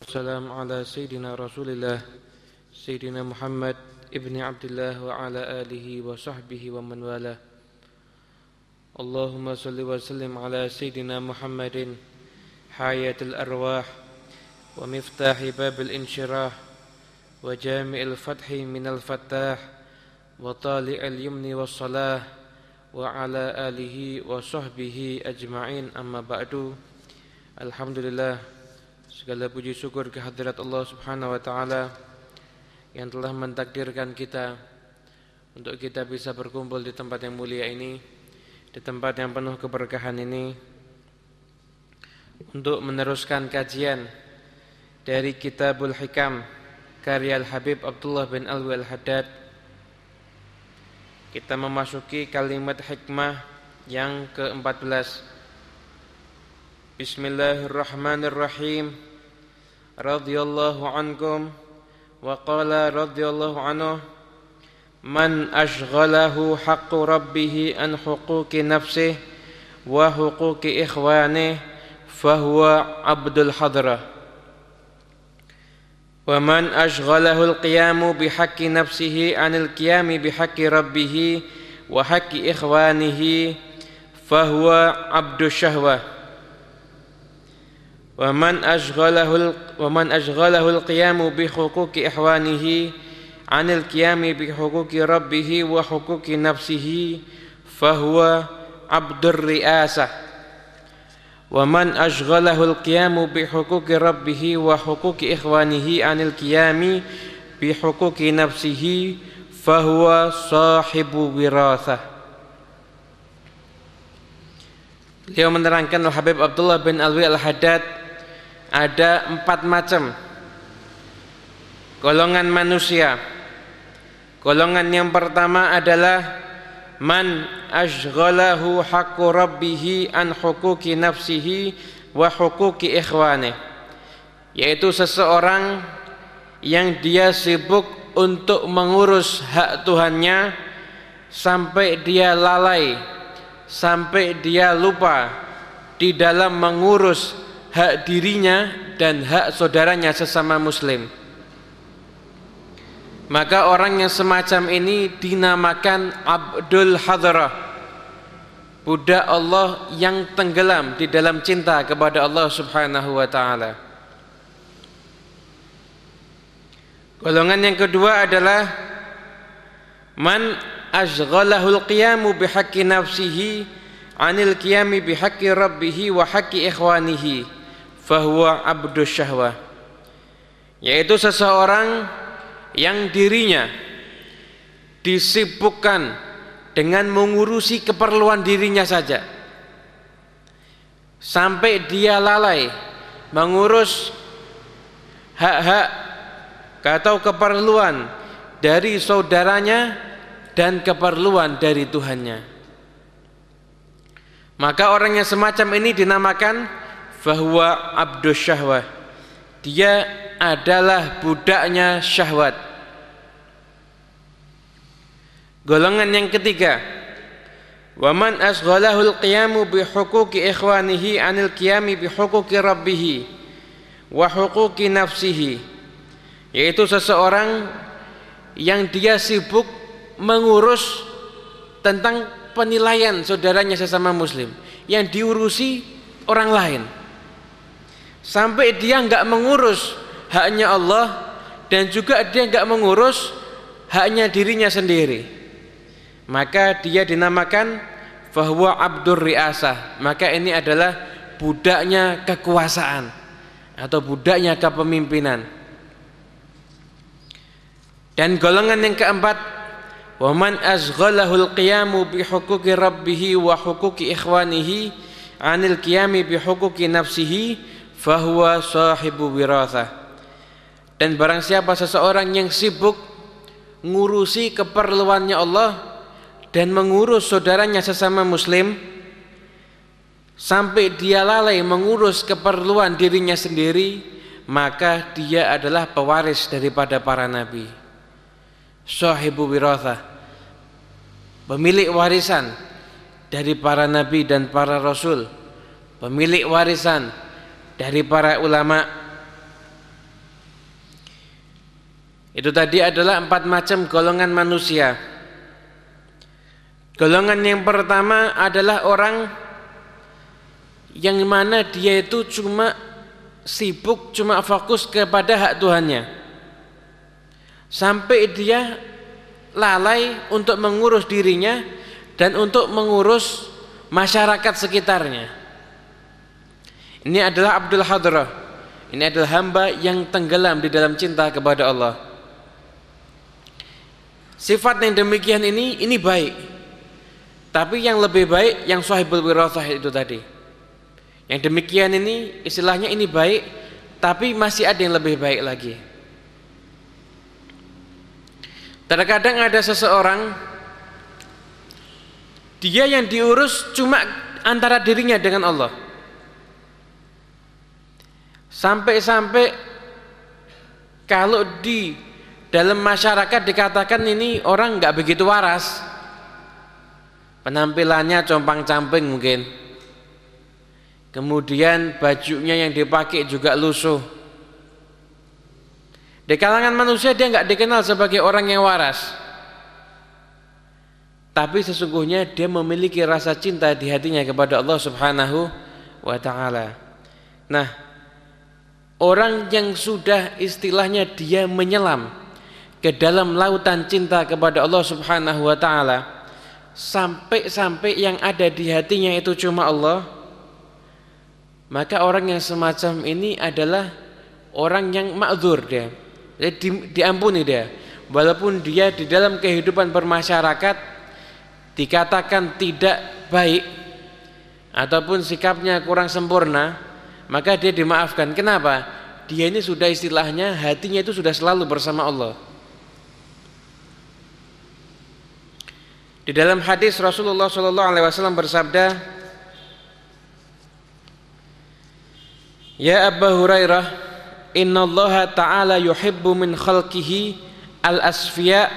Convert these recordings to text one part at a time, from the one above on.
والسلام على سيدنا رسول الله سيدنا محمد ابن عبد الله وعلى آله وصحبه ومن والاه. اللهم صل وسلم على سيدنا محمد حياة الأرواح ومفتاح باب الانشراح وجامع الفتح من الفتاح وطالع اليمن والصلاة وعلى آله وصحبه أجمعين. أما بعد الحمد لله Segala puji syukur kehadirat Allah Subhanahu wa taala yang telah mentakdirkan kita untuk kita bisa berkumpul di tempat yang mulia ini, di tempat yang penuh keberkahan ini untuk meneruskan kajian dari Kitabul Hikam karya Al-Habib Abdullah bin Alwi Al-Haddad. Kita memasuki kalimat hikmah yang ke-14. Bismillahirrahmanirrahim. رضي الله عنكم وقال رضي الله عنه من أشغله حق ربه عن حقوق نفسه وحقوق إخوانه فهو عبد الحضرة. ومن أشغله القيام بحق نفسه عن القيام بحق ربه وحق إخوانه فهو عبد الشهوة. ومن أشغله ومن أشغله القيام بحقوق إخوانه عن القيام بحقوق ربه وحقوق نفسه فهو عبد الرئاسة. ومن أشغله القيام بحقوق ربه وحقوق إخوانه عن القيام بحقوق نفسه فهو صاحب وراثة. Beliau menerangkan Habib Abdullah bin Alwi Al-Haddad ada empat macam golongan manusia. Golongan yang pertama adalah man ashghalahu haqqu an huquqi nafsihi wa ikhwanih. Yaitu seseorang yang dia sibuk untuk mengurus hak Tuhannya sampai dia lalai, sampai dia lupa di dalam mengurus hak dirinya dan hak saudaranya sesama muslim. Maka orang yang semacam ini dinamakan Abdul Hadrah budak Allah yang tenggelam di dalam cinta kepada Allah subhanahu wa ta'ala. Golongan yang kedua adalah man ashghalahul qiyamu bihaqqi nafsihi anil qiyami bihaqqi rabbihi wa haqqi ikhwanihi fahuwa abdus syahwah. Yaitu seseorang yang dirinya disibukkan dengan mengurusi keperluan dirinya saja. Sampai dia lalai mengurus hak-hak atau keperluan dari saudaranya dan keperluan dari Tuhannya. Maka orang yang semacam ini dinamakan bahwa abdus syahwat dia adalah budaknya syahwat. Golongan yang ketiga. Waman asghalahu alqiyamu bihuquqi ikhwanihi anil qiyami bihuquqi rabbih wa huquqi nafsihi. Yaitu seseorang yang dia sibuk mengurus tentang penilaian saudaranya sesama muslim. Yang diurusi orang lain sampai dia nggak mengurus haknya Allah dan juga dia nggak mengurus haknya dirinya sendiri. Maka dia dinamakan bahwa abdur riasah. Maka ini adalah budaknya kekuasaan atau budaknya kepemimpinan. Dan golongan yang keempat waman azghalahul qiyamu bihuquqi rabbih wa huquqi ikhwanihi anil qiyami bihuquqi nafsihi fahuwa sahibu wirathah. Dan barang siapa seseorang yang sibuk ngurusi keperluannya Allah dan mengurus saudaranya sesama muslim sampai dia lalai mengurus keperluan dirinya sendiri maka dia adalah pewaris daripada para nabi. Sahibu wirathah. Pemilik warisan dari para nabi dan para rasul. Pemilik warisan dari para ulama Itu tadi adalah empat macam golongan manusia. Golongan yang pertama adalah orang yang mana dia itu cuma sibuk, cuma fokus kepada hak Tuhannya. Sampai dia lalai untuk mengurus dirinya dan untuk mengurus masyarakat sekitarnya. Ini adalah Abdul Hadrah. Ini adalah hamba yang tenggelam di dalam cinta kepada Allah. Sifat yang demikian ini ini baik. Tapi yang lebih baik yang sahibul wirathah itu tadi. Yang demikian ini istilahnya ini baik, tapi masih ada yang lebih baik lagi. Terkadang ada seseorang dia yang diurus cuma antara dirinya dengan Allah. Sampai-sampai kalau di dalam masyarakat dikatakan ini orang nggak begitu waras. Penampilannya compang-camping mungkin. Kemudian bajunya yang dipakai juga lusuh. Di kalangan manusia dia nggak dikenal sebagai orang yang waras. Tapi sesungguhnya dia memiliki rasa cinta di hatinya kepada Allah Subhanahu wa taala. Nah, orang yang sudah istilahnya dia menyelam ke dalam lautan cinta kepada Allah Subhanahu wa taala sampai-sampai yang ada di hatinya itu cuma Allah, maka orang yang semacam ini adalah orang yang makzur dia. Jadi di, diampuni dia. Walaupun dia di dalam kehidupan bermasyarakat dikatakan tidak baik ataupun sikapnya kurang sempurna, maka dia dimaafkan. Kenapa? Dia ini sudah istilahnya hatinya itu sudah selalu bersama Allah. Di dalam hadis Rasulullah Shallallahu Alaihi Wasallam bersabda, Ya Abu Hurairah, Inna Allah Taala yuhibbu min khalqihi al asfiya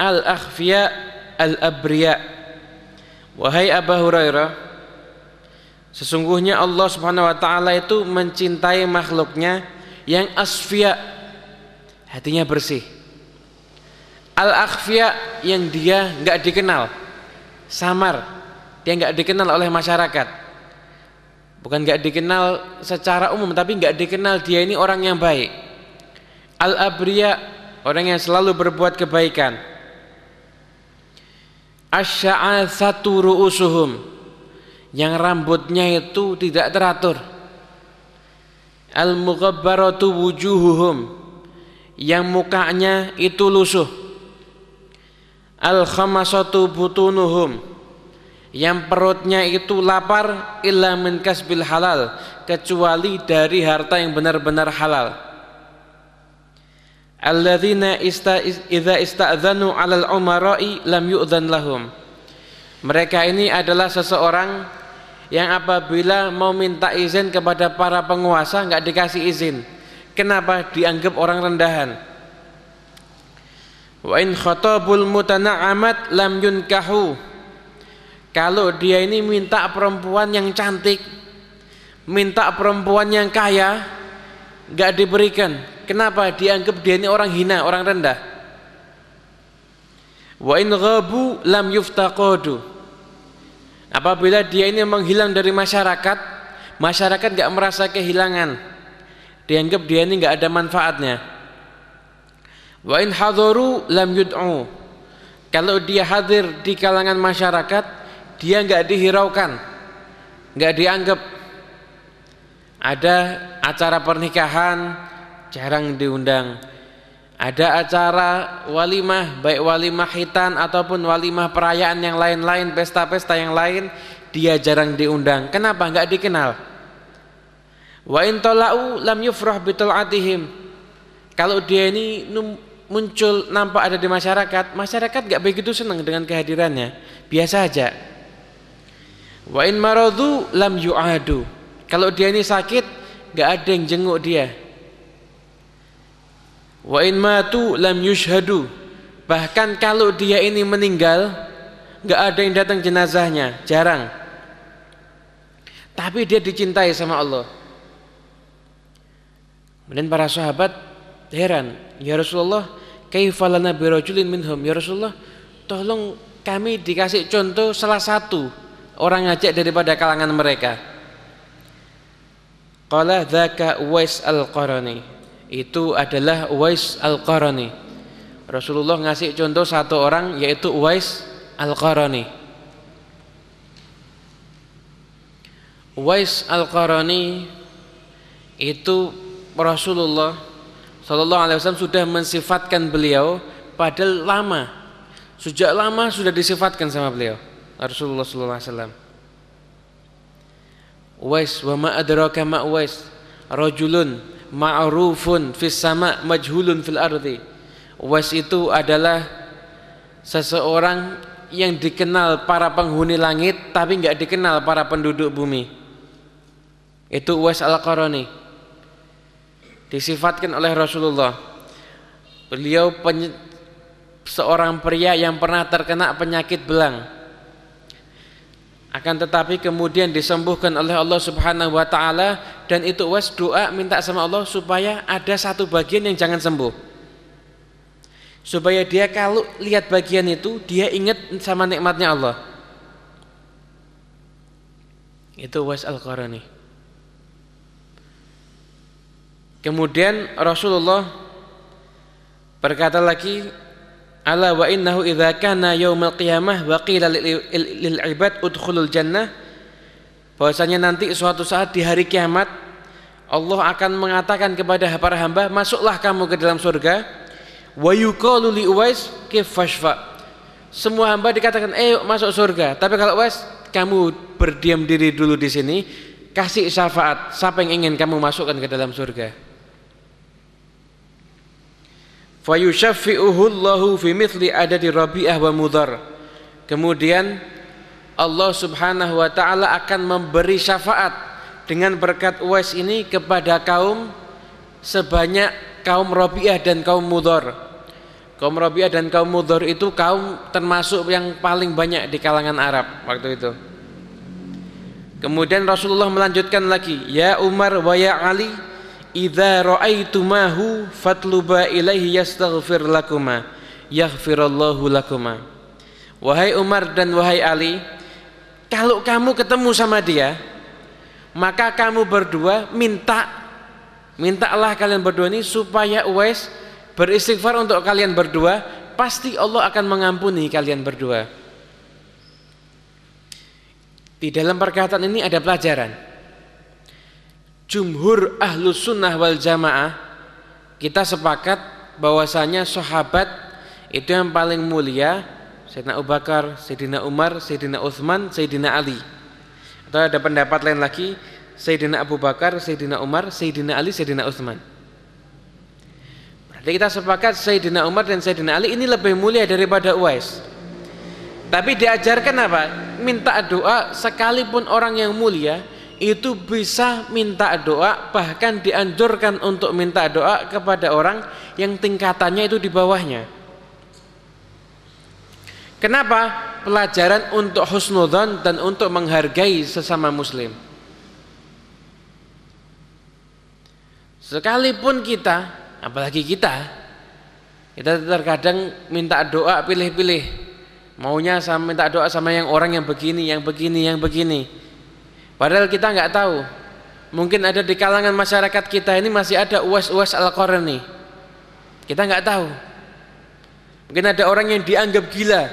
al akhfiya al-abriya Wahai Abu Hurairah Sesungguhnya Allah subhanahu wa ta'ala itu mencintai makhluknya yang asfiya Hatinya bersih. Al-akhfiya yang dia nggak dikenal Samar. Dia nggak dikenal oleh masyarakat. Bukan nggak dikenal secara umum Tapi nggak dikenal dia ini orang yang baik. Al-abriya Orang yang selalu berbuat kebaikan. Satu ru'usuhum yang rambutnya itu tidak teratur. Al-mughabbaratu wujuhuhum. Yang mukanya itu lusuh. Al-khamasatu butunuhum. Yang perutnya itu lapar illa min kasbil halal kecuali dari harta yang benar-benar halal. Alladzina ista, idza ista'dzanu 'alal umara'i lam yu'dzan lahum. Mereka ini adalah seseorang yang apabila mau minta izin kepada para penguasa enggak dikasih izin kenapa dianggap orang rendahan wa in khatabul mutana'amat lam yunkahu kalau dia ini minta perempuan yang cantik minta perempuan yang kaya enggak diberikan Kenapa dianggap dia ini orang hina, orang rendah? Wa in ghabu lam yuftaqadu. Apabila dia ini menghilang dari masyarakat, masyarakat enggak merasa kehilangan. Dianggap dia ini enggak ada manfaatnya. Wa in hadaru lam yud'u. Kalau dia hadir di kalangan masyarakat, dia enggak dihiraukan. Enggak dianggap ada acara pernikahan, jarang diundang ada acara walimah baik walimah hitan ataupun walimah perayaan yang lain-lain pesta-pesta yang lain dia jarang diundang. Kenapa? Enggak dikenal. Wa in talau lam yufrah bitul'atihim. Kalau dia ini muncul nampak ada di masyarakat masyarakat enggak begitu senang dengan kehadirannya. Biasa aja. Wa in maradu lam yu'adu. Kalau dia ini sakit enggak ada yang jenguk dia Wa in matu lam yushhadu. Bahkan kalau dia ini meninggal, enggak ada yang datang jenazahnya, jarang. Tapi dia dicintai sama Allah. Kemudian para sahabat heran, "Ya Rasulullah, kaifalana birajulin minhum?" Ya Rasulullah, tolong kami dikasih contoh salah satu orang ngajak daripada kalangan mereka. Qala dzaka Uwais al-Qarani. Itu adalah Uwais al-Qarani. Rasulullah ngasih contoh satu orang yaitu Uwais al-Qarani. Uwais al-Qarani itu Rasulullah Shallallahu Alaihi Wasallam sudah mensifatkan beliau padahal lama sejak lama sudah disifatkan sama beliau Rasulullah Shallallahu Alaihi Wasallam. Uwais wa ma adraka ma rajulun ma'rufun fis sama majhulun fil ardi. Uwais itu adalah seseorang yang dikenal para penghuni langit tapi nggak dikenal para penduduk bumi. Itu Uwais al-Qarani disifatkan oleh Rasulullah beliau seorang pria yang pernah terkena penyakit belang akan tetapi kemudian disembuhkan oleh Allah Subhanahu wa taala dan itu was doa minta sama Allah supaya ada satu bagian yang jangan sembuh. Supaya dia kalau lihat bagian itu dia ingat sama nikmatnya Allah. Itu was al-qarani. Kemudian Rasulullah berkata lagi ala wa innahu idza kana yaumil qiyamah wa qila lil ibad udkhulul jannah. Bahwasanya nanti suatu saat di hari kiamat Allah akan mengatakan kepada para hamba masuklah kamu ke dalam surga. Wa yuqalu li uwais kifashfa semua hamba dikatakan eh masuk surga. Tapi kalau uwais kamu berdiam diri dulu di sini kasih syafaat siapa yang ingin kamu masukkan ke dalam surga fayushaffi'uhu Allahu fi mithli adadi Rabi'ah wa Mudhar. Kemudian Allah Subhanahu wa taala akan memberi syafaat dengan berkat Uwais ini kepada kaum sebanyak kaum Rabi'ah dan kaum Mudhar. Kaum Rabi'ah dan kaum Mudhar itu kaum termasuk yang paling banyak di kalangan Arab waktu itu. Kemudian Rasulullah melanjutkan lagi ya Umar wa ya Ali idza ra'aitumahu fatluba ilaihi yastaghfir lakuma yaghfirallahu lakuma. Wahai Umar dan wahai Ali kalau kamu ketemu sama dia maka kamu berdua minta mintalah kalian berdua ini supaya Uwais beristighfar untuk kalian berdua pasti Allah akan mengampuni kalian berdua. Di dalam perkataan ini ada pelajaran jumhur ahlu sunnah wal jamaah kita sepakat bahwasanya sahabat itu yang paling mulia Sayyidina Abu Bakar, Sayyidina Umar, Sayyidina Uthman, Sayyidina Ali. Atau ada pendapat lain lagi? Sayyidina Abu Bakar, Sayyidina Umar, Sayyidina Ali, Sayyidina Uthman. Berarti kita sepakat Sayyidina Umar dan Sayyidina Ali ini lebih mulia daripada Uwais. Tapi diajarkan apa? minta doa sekalipun orang yang mulia itu bisa minta doa bahkan dianjurkan untuk minta doa kepada orang yang tingkatannya itu di bawahnya. Kenapa? pelajaran untuk husnudhan dan untuk menghargai sesama muslim. Sekalipun kita apalagi kita kita terkadang minta doa pilih-pilih. Maunya sama minta doa sama yang orang yang begini yang begini yang begini Padahal kita nggak tahu. Mungkin ada di kalangan masyarakat kita ini masih ada uas-uas al-Qarni. Kita nggak tahu. Mungkin ada orang yang dianggap gila.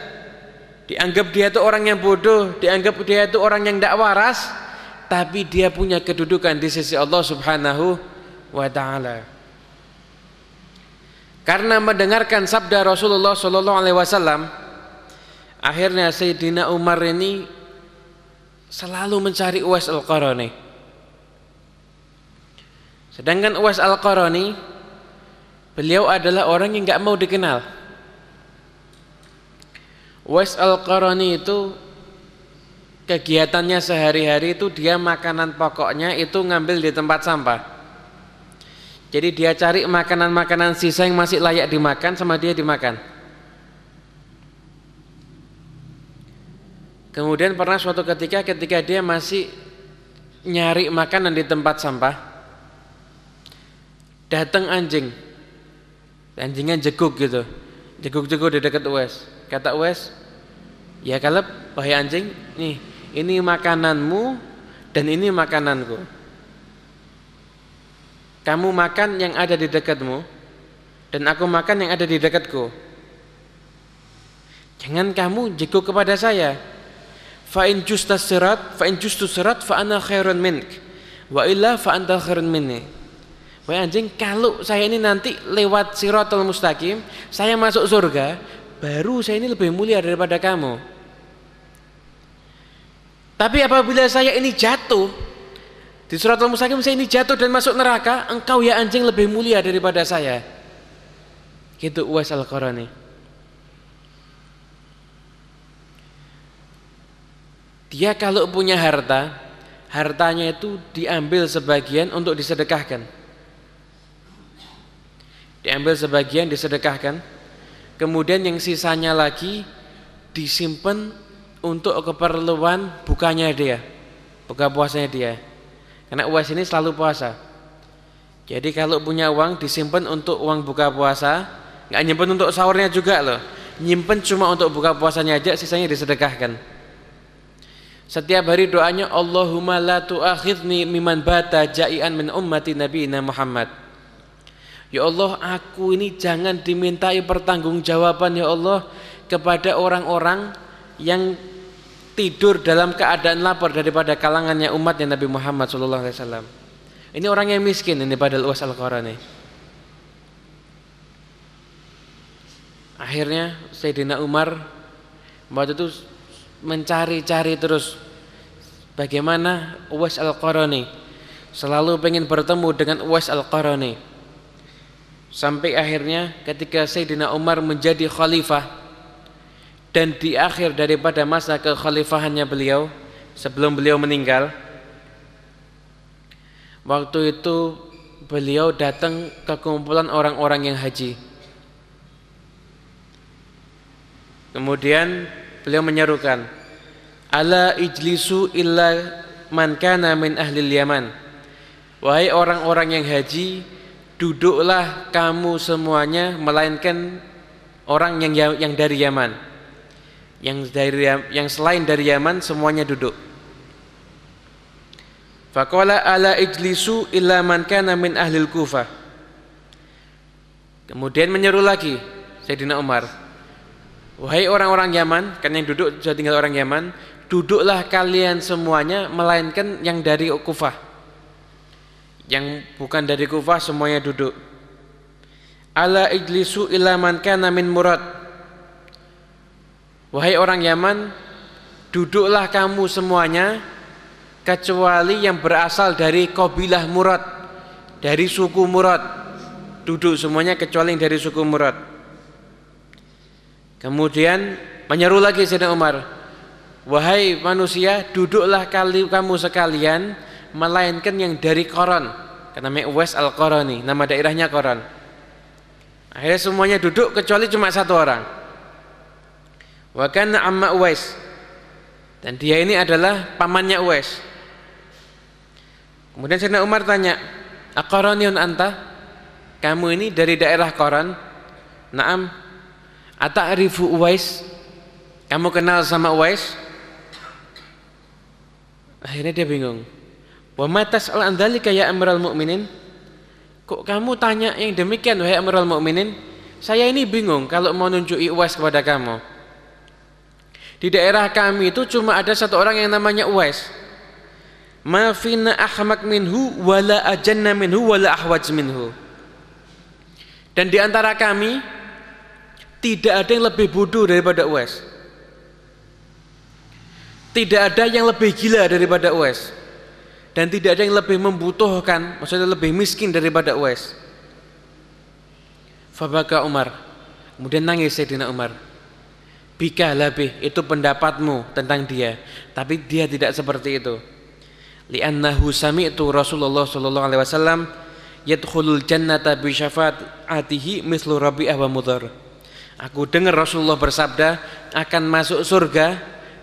Dianggap dia itu orang yang bodoh, dianggap dia itu orang yang tidak waras, tapi dia punya kedudukan di sisi Allah Subhanahu wa taala. Karena mendengarkan sabda Rasulullah sallallahu alaihi wasallam, akhirnya Sayyidina Umar ini selalu mencari Uwais Al-Qarani. Sedangkan Uwais Al-Qarani beliau adalah orang yang nggak mau dikenal. Uwais Al-Qarani itu kegiatannya sehari-hari itu dia makanan pokoknya itu ngambil di tempat sampah. Jadi dia cari makanan-makanan sisa yang masih layak dimakan sama dia dimakan. Kemudian pernah suatu ketika ketika dia masih nyari makanan di tempat sampah, datang anjing Anjingnya jeguk gitu. Jeguk-jeguk di dekat Uwais. Kata Uwais, "Ya Kaleb, wahai anjing, nih, ini makananmu dan ini makananku. Kamu makan yang ada di dekatmu dan aku makan yang ada di dekatku. Jangan kamu jeguk kepada saya. Fa in justas sirat, fa in justus sirat fa ana khairun mink. Wa illa fa anta khairun minni. Wah anjing, kalau saya ini nanti lewat siratul mustaqim, saya masuk surga, baru saya ini lebih mulia daripada kamu. Tapi apabila saya ini jatuh di suratul mustaqim saya ini jatuh dan masuk neraka, engkau ya anjing lebih mulia daripada saya. Gitu Uwais Al-Qarani. Dia kalau punya harta, hartanya itu diambil sebagian untuk disedekahkan. Diambil sebagian disedekahkan. Kemudian yang sisanya lagi disimpan untuk keperluan bukanya dia buka puasanya dia. Karena uas ini selalu puasa. Jadi kalau punya uang disimpan untuk uang buka puasa nggak nyimpen untuk sahurnya juga loh. Nyimpen cuma untuk buka puasanya aja sisanya disedekahkan setiap hari doanya Allahumma la tu'akhidni miman bata ja'ian min ummati nabiyina Muhammad Ya Allah aku ini jangan dimintai pertanggungjawaban ya Allah kepada orang-orang yang tidur dalam keadaan lapar daripada kalangannya umatnya Nabi Muhammad SAW. Ini orang yang miskin ini pada luas Al-Qarani. Akhirnya Sayyidina Umar waktu itu mencari-cari terus. Bagaimana Uwais Al-Qarani? Selalu pengen bertemu dengan Uwais Al-Qarani. Sampai akhirnya ketika Sayyidina Umar menjadi khalifah dan di akhir daripada masa kekhalifahannya beliau sebelum beliau meninggal waktu itu beliau datang ke kumpulan orang-orang yang haji. Kemudian beliau menyerukan ala ijlisu illa man kana min ahli Yaman wahai orang-orang yang haji duduklah kamu semuanya melainkan orang yang ya, yang dari Yaman. Yang dari yang selain dari Yaman semuanya duduk. Faqala ala ijlisu illa man kana min ahli Kufah. Kemudian menyeru lagi Sayyidina Umar. Wahai orang-orang Yaman, kan yang duduk sudah tinggal orang Yaman, duduklah kalian semuanya melainkan yang dari Kufah. Yang bukan dari Kufah semuanya duduk. Ala ijlisu ila man kana min murad. Wahai orang Yaman duduklah kamu semuanya kecuali yang berasal dari kabilah murad dari suku murad. Duduk semuanya kecuali yang dari suku murad kemudian menyeru lagi Sayyidina Umar wahai manusia duduklah kali kamu sekalian melainkan yang dari Koran karena Uwais Al-Qarani nama daerahnya Koran akhirnya semuanya duduk kecuali cuma satu orang. Wa kana amma Uwais dan dia ini adalah pamannya Uwais kemudian Sayyidina Umar tanya Aqaraniun anta? Kamu ini dari daerah Koran naam ata'rifu Uwais kamu kenal sama Uwais akhirnya dia bingung Wa matas al andalika ya amral mu'minin? Kok kamu tanya yang demikian wahai amral mu'minin? Saya ini bingung kalau mau nunjuki Uwais kepada kamu. Di daerah kami itu cuma ada satu orang yang namanya Uwais. Ma fina ahmak minhu wala ajanna minhu wala ahwaj minhu. Dan di antara kami tidak ada yang lebih bodoh daripada Uwais. Tidak ada yang lebih gila daripada Uwais. Dan tidak ada yang lebih membutuhkan maksudnya lebih miskin daripada Uwais. Fabaka Umar. Kemudian nangis Sayyidina Umar. Bika lebih itu pendapatmu tentang dia. Tapi dia tidak seperti itu. Li'annahu sami'tu Rasulullah sallallahu alaihi wasallam yadkhulul jannata bi syafaatihi mislu Rabi'ah wa Mudhar Aku dengar Rasulullah bersabda akan masuk surga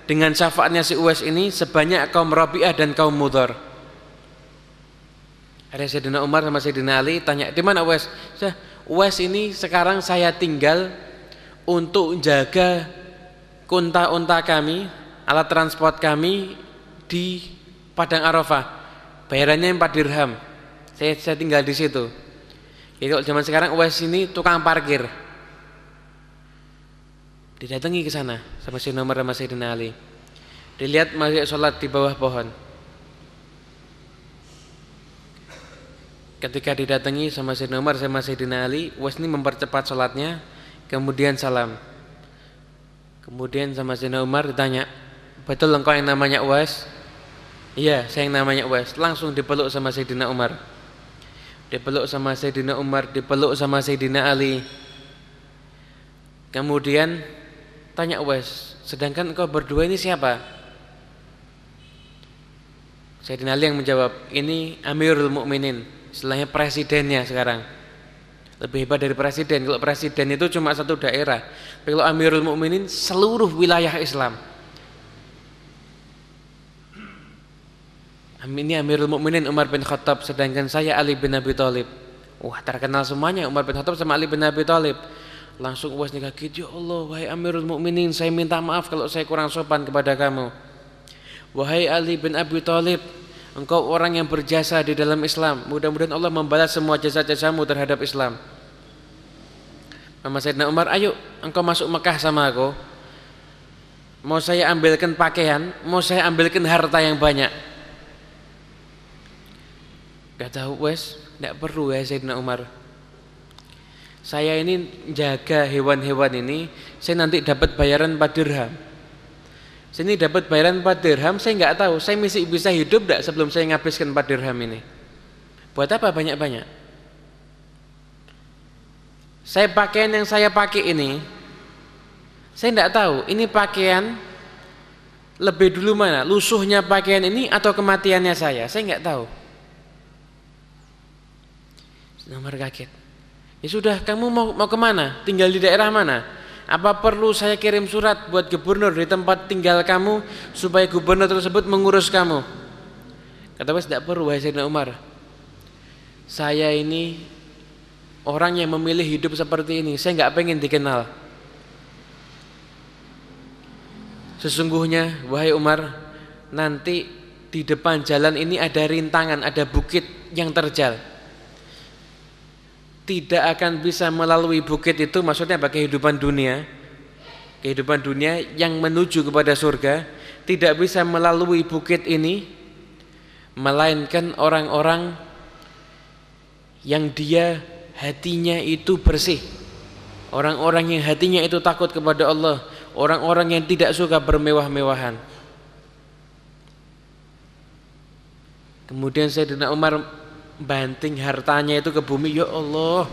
dengan syafaatnya si Uwais ini sebanyak kaum Rabi'ah dan kaum Mudhar Ada Sayyidina Umar sama Sayyidina Ali tanya, "Di mana Uwais?" "Uwais ini sekarang saya tinggal untuk jaga unta-unta kami, alat transport kami di Padang Arafah. Bayarannya 4 dirham. Saya, saya tinggal di situ." Jadi kalau zaman sekarang Uwais ini tukang parkir. Didatangi ke sana sama Sayyidina Umar sama Sayyidina Ali. Dilihat masih sholat di bawah pohon. Ketika didatangi sama Sayyidina Umar sama Sayyidina Ali, Uwais ini mempercepat sholatnya, kemudian salam. Kemudian sama Sayyidina Umar ditanya, betul engkau yang namanya Uwais? Iya, saya yang namanya Uwais. Langsung dipeluk sama Sayyidina Umar. Dipeluk sama Sayyidina Umar, dipeluk sama Sayyidina Ali. Kemudian tanya Uwais, sedangkan engkau berdua ini siapa? Sayyidina Ali yang menjawab, ini Amirul Mukminin istilahnya presidennya sekarang. Lebih hebat dari presiden. Kalau presiden itu cuma satu daerah tapi kalau Amirul Mukminin seluruh wilayah Islam. Ini Amirul Mukminin Umar bin Khattab sedangkan saya Ali bin Abi Thalib. Wah terkenal semuanya Umar bin Khattab sama Ali bin Abi Thalib langsung uas kaget ya Allah wahai Amirul Mukminin saya minta maaf kalau saya kurang sopan kepada kamu wahai Ali bin Abi Thalib Engkau orang yang berjasa di dalam Islam. Mudah-mudahan Allah membalas semua jasa-jasamu terhadap Islam. Mama Sayyidina Umar, ayo engkau masuk Mekah sama aku. Mau saya ambilkan pakaian, mau saya ambilkan harta yang banyak. Gak tahu wes, tidak perlu ya Sayyidina Umar. Saya ini jaga hewan-hewan ini, saya nanti dapat bayaran 4 dirham. Sini dapat bayaran 4 dirham, saya nggak tahu, saya masih bisa hidup enggak sebelum saya ngabiskan 4 dirham ini. Buat apa banyak-banyak? Saya pakaian yang saya pakai ini, saya nggak tahu, ini pakaian lebih dulu mana, lusuhnya pakaian ini atau kematiannya saya, saya nggak tahu. Nomor kaget. Ya sudah, kamu mau mau ke mana? Tinggal di daerah mana? Apa perlu saya kirim surat buat gubernur di tempat tinggal kamu supaya gubernur tersebut mengurus kamu? Kata Wes tidak perlu wahai Sayyidina Umar. Saya ini orang yang memilih hidup seperti ini. Saya nggak pengen dikenal. Sesungguhnya wahai Umar, nanti di depan jalan ini ada rintangan, ada bukit yang terjal tidak akan bisa melalui bukit itu maksudnya bagi kehidupan dunia. Kehidupan dunia yang menuju kepada surga tidak bisa melalui bukit ini melainkan orang-orang yang dia hatinya itu bersih. Orang-orang yang hatinya itu takut kepada Allah. Orang-orang yang tidak suka bermewah-mewahan. Kemudian Sayyidina Umar banting hartanya itu ke bumi. Ya Allah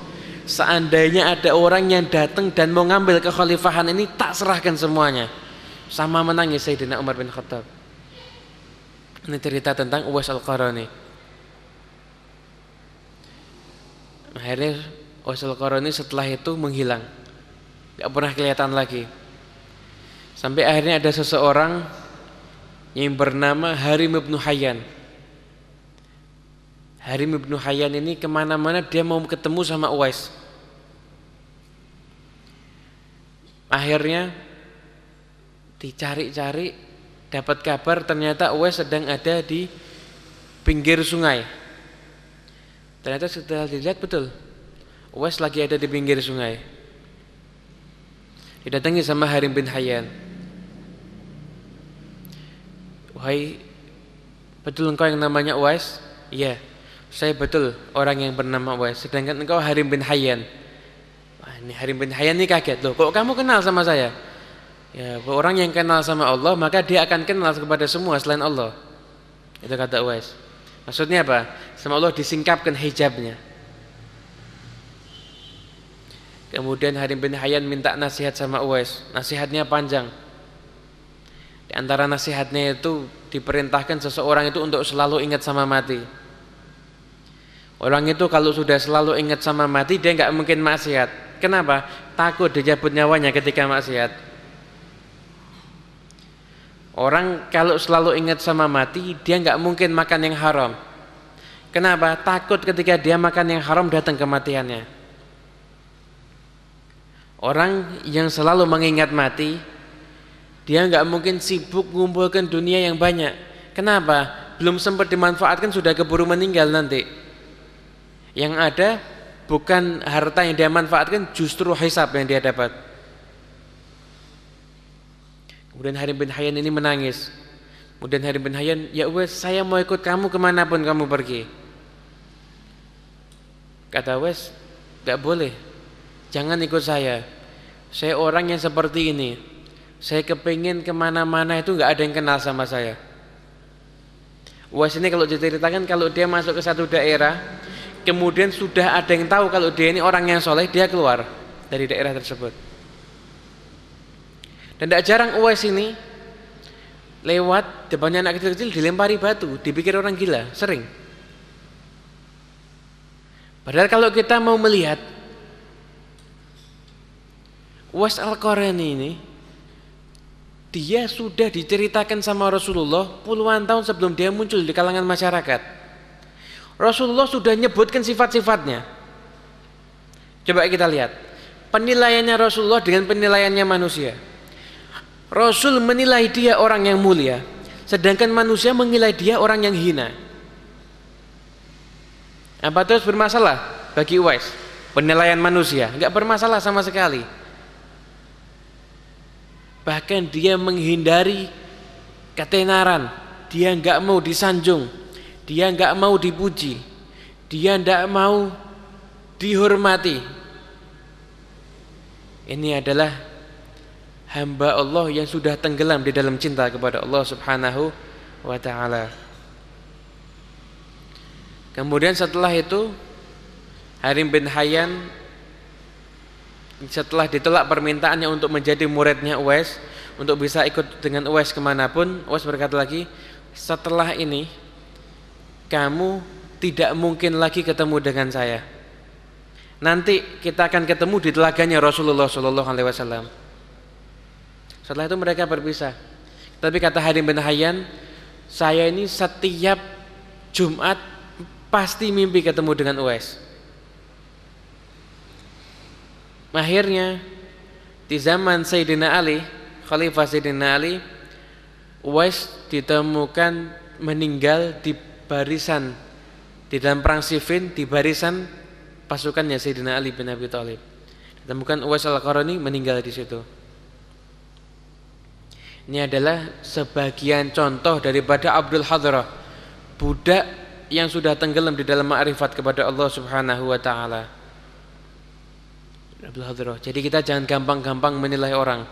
seandainya ada orang yang datang dan mau ngambil kekhalifahan ini tak serahkan semuanya. Sama menangis Sayyidina Umar bin Khattab. Ini cerita tentang Uwais Al-Qarani. Akhirnya Uwais Al-Qarani setelah itu menghilang. Gak pernah kelihatan lagi. Sampai akhirnya ada seseorang yang bernama Harim ibn Hayyan Harim ibnu Hayyan ini ke mana-mana dia mau ketemu sama Uwais. Akhirnya dicari-cari dapat kabar ternyata Uwais sedang ada di pinggir sungai. Ternyata setelah dilihat betul Uwais lagi ada di pinggir sungai. Didatangi sama Harim bin Hayyan. Wahai betul engkau yang namanya Uwais? Iya. Saya betul orang yang bernama Uwais. Sedangkan engkau Harim bin Hayyan. Wah, ini Harim bin Hayyan ini kaget loh. Kok kamu kenal sama saya? Ya, orang yang kenal sama Allah maka dia akan kenal kepada semua selain Allah. Itu kata Uwais. Maksudnya apa? Sama Allah disingkapkan hijabnya. Kemudian Harim bin Hayyan minta nasihat sama Uwais. Nasihatnya panjang. Di antara nasihatnya itu diperintahkan seseorang itu untuk selalu ingat sama mati. Orang itu kalau sudah selalu ingat sama mati dia nggak mungkin maksiat. Kenapa? Takut dijabut nyawanya ketika maksiat. Orang kalau selalu ingat sama mati dia nggak mungkin makan yang haram. Kenapa? Takut ketika dia makan yang haram datang kematiannya. Orang yang selalu mengingat mati, dia nggak mungkin sibuk mengumpulkan dunia yang banyak. Kenapa? Belum sempat dimanfaatkan sudah keburu meninggal nanti. Yang ada bukan harta yang dia manfaatkan, justru hisab yang dia dapat. Kemudian Harim bin Hayyan ini menangis. Kemudian Harim bin Hayyan, ya wes saya mau ikut kamu ke mana pun kamu pergi. Kata wes, gak boleh. Jangan ikut saya. Saya orang yang seperti ini. Saya kepingin ke mana-mana itu gak ada yang kenal sama saya. Wes ini kalau diceritakan kalau dia masuk ke satu daerah, kemudian sudah ada yang tahu kalau dia ini orang yang soleh, dia keluar dari daerah tersebut. Dan tidak jarang Uwais ini lewat depannya anak kecil-kecil dilempari batu, dipikir orang gila, sering. Padahal kalau kita mau melihat Uwais Al-Qarani ini dia sudah diceritakan sama Rasulullah puluhan tahun sebelum dia muncul di kalangan masyarakat. Rasulullah sudah nyebutkan sifat-sifatnya. Coba kita lihat penilaiannya Rasulullah dengan penilaiannya manusia. Rasul menilai dia orang yang mulia, sedangkan manusia menilai dia orang yang hina. Apa terus bermasalah bagi Uwais? Penilaian manusia nggak bermasalah sama sekali. Bahkan dia menghindari ketenaran, dia nggak mau disanjung, dia nggak mau dipuji, dia nggak mau dihormati. Ini adalah hamba Allah yang sudah tenggelam di dalam cinta kepada Allah Subhanahu wa taala. Kemudian setelah itu Harim bin Hayyan setelah ditolak permintaannya untuk menjadi muridnya Uwais untuk bisa ikut dengan Uwais ke mana pun Uwais berkata lagi setelah ini kamu tidak mungkin lagi ketemu dengan saya nanti kita akan ketemu di telaganya Rasulullah Shallallahu Alaihi Wasallam setelah itu mereka berpisah. Tapi kata Hadim bin Hayyan, saya ini setiap Jumat pasti mimpi ketemu dengan Uwais. Akhirnya di zaman Sayyidina Ali, Khalifah Sayyidina Ali, Uwais ditemukan meninggal di barisan di dalam perang Siffin di barisan pasukannya Sayyidina Ali bin Abi Thalib. Ditemukan Uwais al-Qarani meninggal di situ. Ini adalah sebagian contoh daripada Abdul Hadrah budak yang sudah tenggelam di dalam ma'rifat kepada Allah Subhanahu wa taala. Abdul Hadrah. Jadi kita jangan gampang-gampang menilai orang.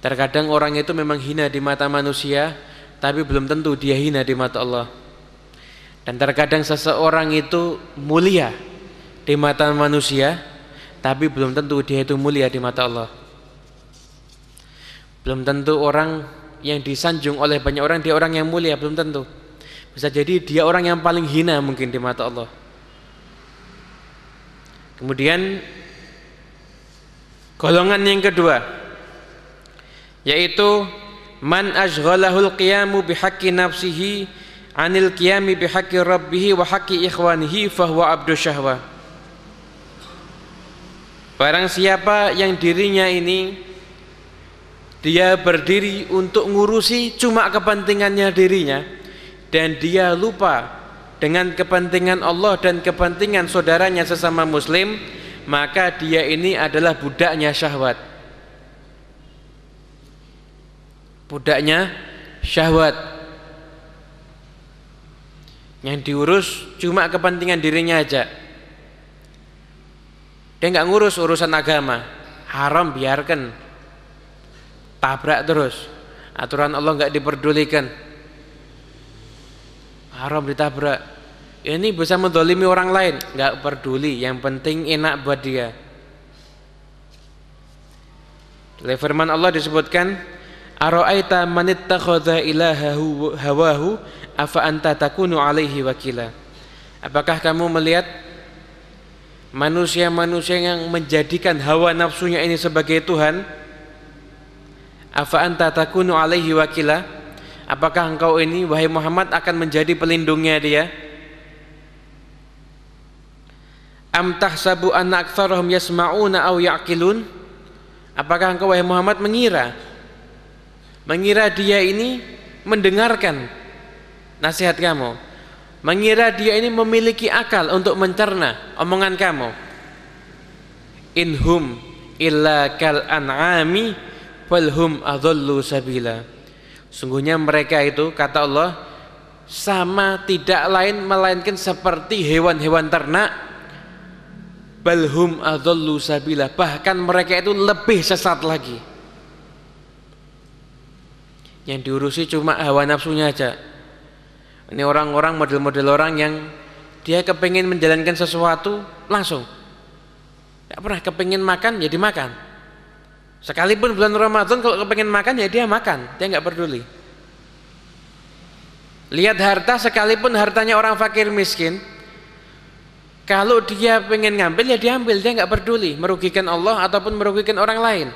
Terkadang orang itu memang hina di mata manusia, tapi belum tentu dia hina di mata Allah. Dan terkadang seseorang itu mulia di mata manusia, tapi belum tentu dia itu mulia di mata Allah. Belum tentu orang yang disanjung oleh banyak orang dia orang yang mulia, belum tentu. Bisa jadi dia orang yang paling hina mungkin di mata Allah. Kemudian golongan yang kedua yaitu man ashghalahul qiyamu bihaqqi nafsihi anil qiyami bihaqqi rabbih wa haqqi ikhwanihi fahuwa abdu syahwa. Barang siapa yang dirinya ini dia berdiri untuk ngurusi cuma kepentingannya dirinya dan dia lupa dengan kepentingan Allah dan kepentingan saudaranya sesama muslim maka dia ini adalah budaknya syahwat budaknya syahwat. Yang diurus cuma kepentingan dirinya aja. Dia nggak ngurus urusan agama. Haram biarkan. Tabrak terus. Aturan Allah nggak diperdulikan. Haram ditabrak. Ini bisa mendolimi orang lain. Nggak peduli. Yang penting enak buat dia. Oleh firman Allah disebutkan Ara'aita man ittakhadha ilahahu hawahu afa anta takunu alaihi wakila Apakah kamu melihat manusia-manusia yang menjadikan hawa nafsunya ini sebagai Tuhan Afa anta takunu alaihi wakila? Apakah engkau ini wahai Muhammad akan menjadi pelindungnya dia? Am tahsabu anna aktsarahum yasma'una aw ya'qilun? Apakah engkau wahai Muhammad mengira mengira dia ini mendengarkan nasihat kamu? Mengira dia ini memiliki akal untuk mencerna omongan kamu? Inhum illa kal an'ami falhum adallu sabila. Sungguhnya mereka itu kata Allah sama tidak lain melainkan seperti hewan-hewan ternak balhum sabila bahkan mereka itu lebih sesat lagi yang diurusi cuma hawa nafsunya aja. Ini orang-orang model-model orang yang dia kepingin menjalankan sesuatu langsung. Tidak pernah kepingin makan ya dimakan. Sekalipun bulan Ramadan kalau kepengen makan ya dia makan, dia nggak peduli. Lihat harta sekalipun hartanya orang fakir miskin, kalau dia pengen ngambil ya diambil, dia nggak peduli merugikan Allah ataupun merugikan orang lain.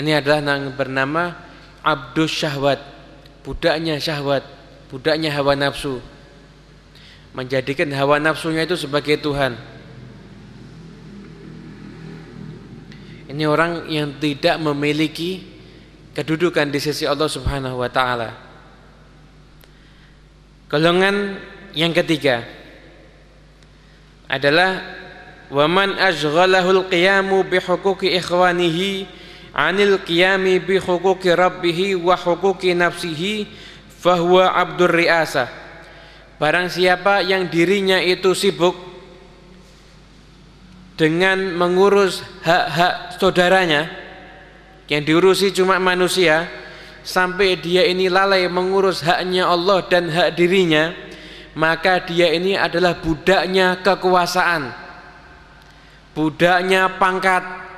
Ini adalah yang bernama abdus syahwat, budaknya syahwat, budaknya hawa nafsu. Menjadikan hawa nafsunya itu sebagai Tuhan. Ini orang yang tidak memiliki kedudukan di sisi Allah Subhanahu wa taala. Golongan yang ketiga adalah waman ashghalahul qiyamu bi huquqi ikhwanihi anil qiyami bi huquqi rabbih wa huquqi nafsihi fahuwa abdur riasah. Barang siapa yang dirinya itu sibuk dengan mengurus hak-hak saudaranya yang diurusi cuma manusia sampai dia ini lalai mengurus haknya Allah dan hak dirinya maka dia ini adalah budaknya kekuasaan budaknya pangkat